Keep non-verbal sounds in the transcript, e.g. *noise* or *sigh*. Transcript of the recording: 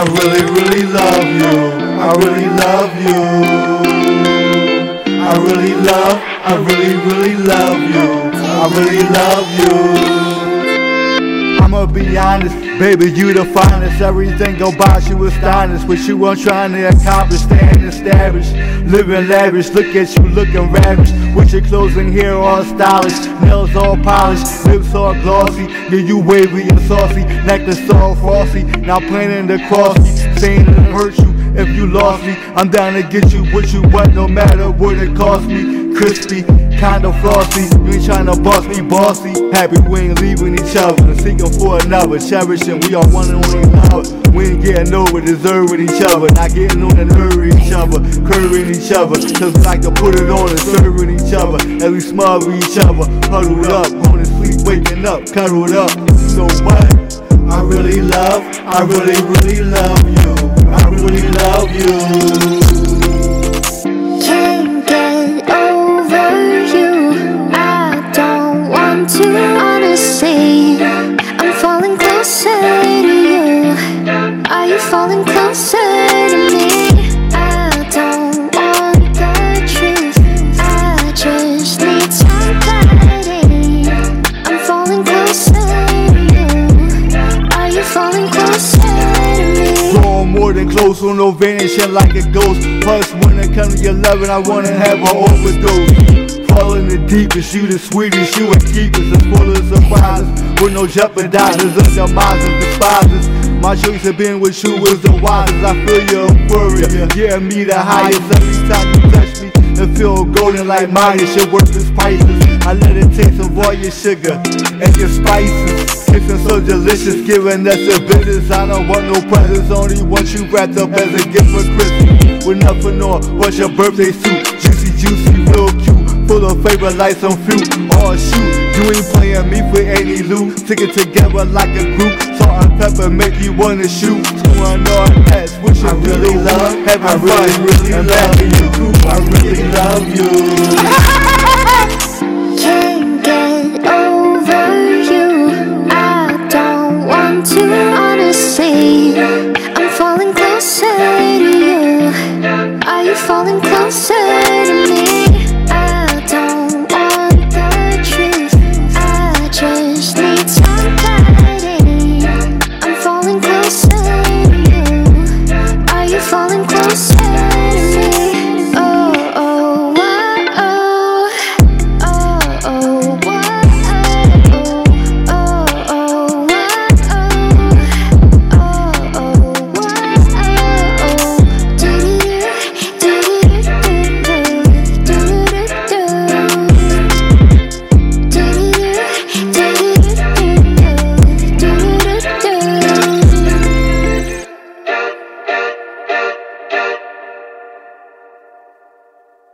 I really, really love you. I really love you. I really love, I really, really love you. I really love you. I'ma be honest, baby, you the finest. Everything go by, you astonished. What you want trying to accomplish, staying established. Living lavish, look at you looking ravish. With your clothes in here all stylish, nails all polished, lips all glossy. Yeah, you wavy and saucy, necklace all frosty. Now planning to cross me, saying it'll hurt you if you lost me. I'm down to get you what you want, no matter what it cost me. Crispy, kinda flossy. You ain't tryna boss me, bossy. Happy we ain't leaving each other, seeking for another. Cherishing, we are one and only another. We ain't getting over, deserving each other. Not getting on the nerve each other, curving each other. Cause we like to put it on and serving each other. As we smother each other, huddled up, going to sleep, waking up, cuddled up. So what? I really love, I really, really love you. I really love you. Than close, on no vanishing like a ghost. Plus, when it comes to your loving, I wanna have an overdose. Falling the deepest, you the sweetest, you and keepers, full of surprises. With no jeopardizers, underminers, despisers. My choice of being with you was the wisest. I feel your euphoria, yeah, me the highest. Every time you touch me, it feel golden like Midas. Your worth is priceless. I let it taste of all your sugar and your spices. So delicious, giving us a business. I don't want no presents, only want you wrapped up as a gift for Christmas. With nothing on, what's your birthday suit? Juicy, juicy, real cute. Full of flavor like some fruit. Oh shoot, you ain't playing me for any loot. Stick it together like a group. Salt and pepper make you wanna shoot. Going on that's what you I really love, Having I really, fun, really and love you. I really love you. *laughs*